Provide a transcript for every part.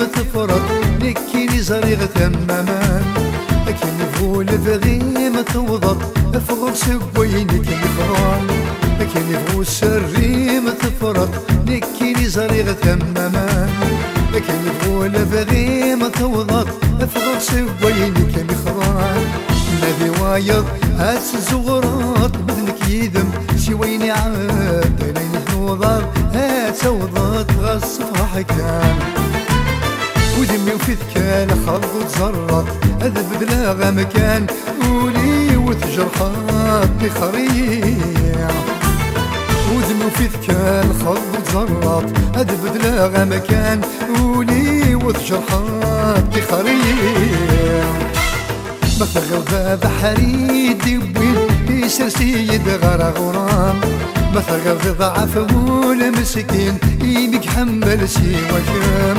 متفرط نكيني زريغ تماما. لكن فول فغي متوضط افغر سبوينك الفران لكن فول سري متفرط نكيني زريغ تماما. لكن فول فغي متوضط افغر سبوينك الفران نبي وايض هاس الزغرات بدنك يدم سويني عاد لين نوضر هاس وضط غصفح كان ودمي وفيك خلق وتزرط أذب بلا مكان قولي وتجرحات بخريع ودمي وفيك خلق وتزرط أذب بلا مكان قولي وتجرحات بخريع مثل باب حريد وين يسر سيد غرا غرام مثل ضعف مسكين إيدك حمل سي وكام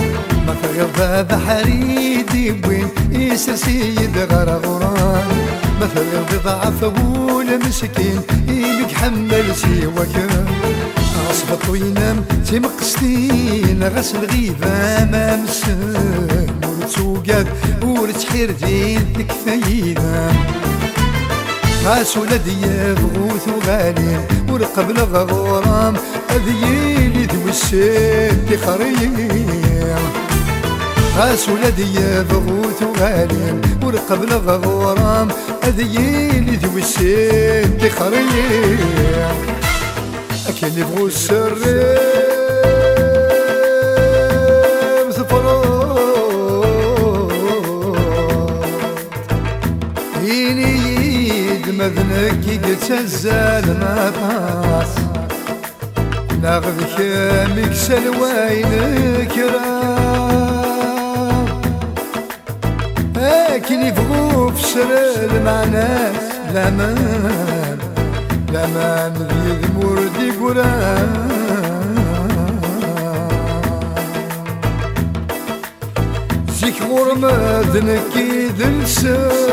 مثل باب حريد وين يسر سيد غرا غرام مثل ضعف مسكين إيدك حمل سي وكام اصبط وينام تمقستين غسل غيبة ما مسام ورتوقات ورتحير دين تكفينا. خاس ولدي بغوث وغالي ورقبل غورام أذيلي ذو السيد خريم. خاس ولدي بغوث وغالي ورقبل غورام أذيلي ذو السيد خريم. أكل بغو السرين مذنك يتزال ما طاس ناخذ كامك سلوين كرام لكن يفغو في سر مع ناس لامان لامان ذي مردي قرام زيك غرمة يدن سر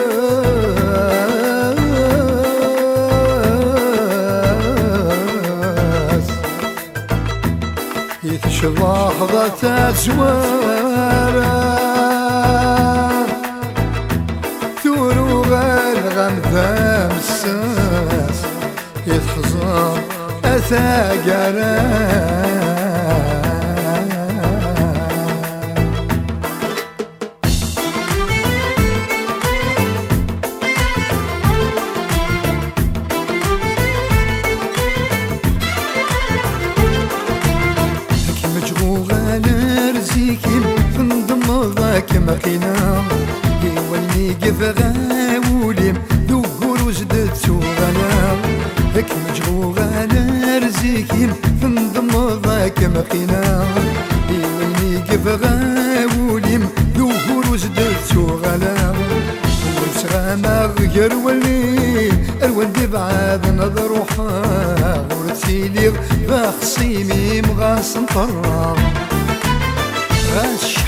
لحظة أزوارا ثورو غير غمثام الساس يتحزن أثاقرا مقينا يولي قفغا وليم ذكر وجدت سوغنا هك مجغوغا نرزيكيم فنضم ضاك مقينا يولي قفغا وليم ذكر وجدت سوغنا وسغاما غير ولي الولد بعاد نظروحا ورسيلي بخصيمي مغاس نطرام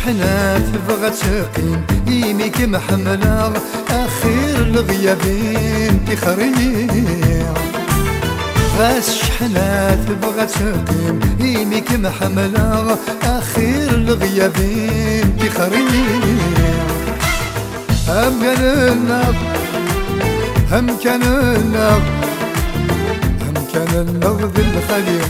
الشحنات بغات تقيم يميك محملة أخير الغيابين تخريع غاس شحنات بغات تقيم يميك محملة أخير الغيابين تخريع هم كان النار هم كان النار هم كان النار بالخليل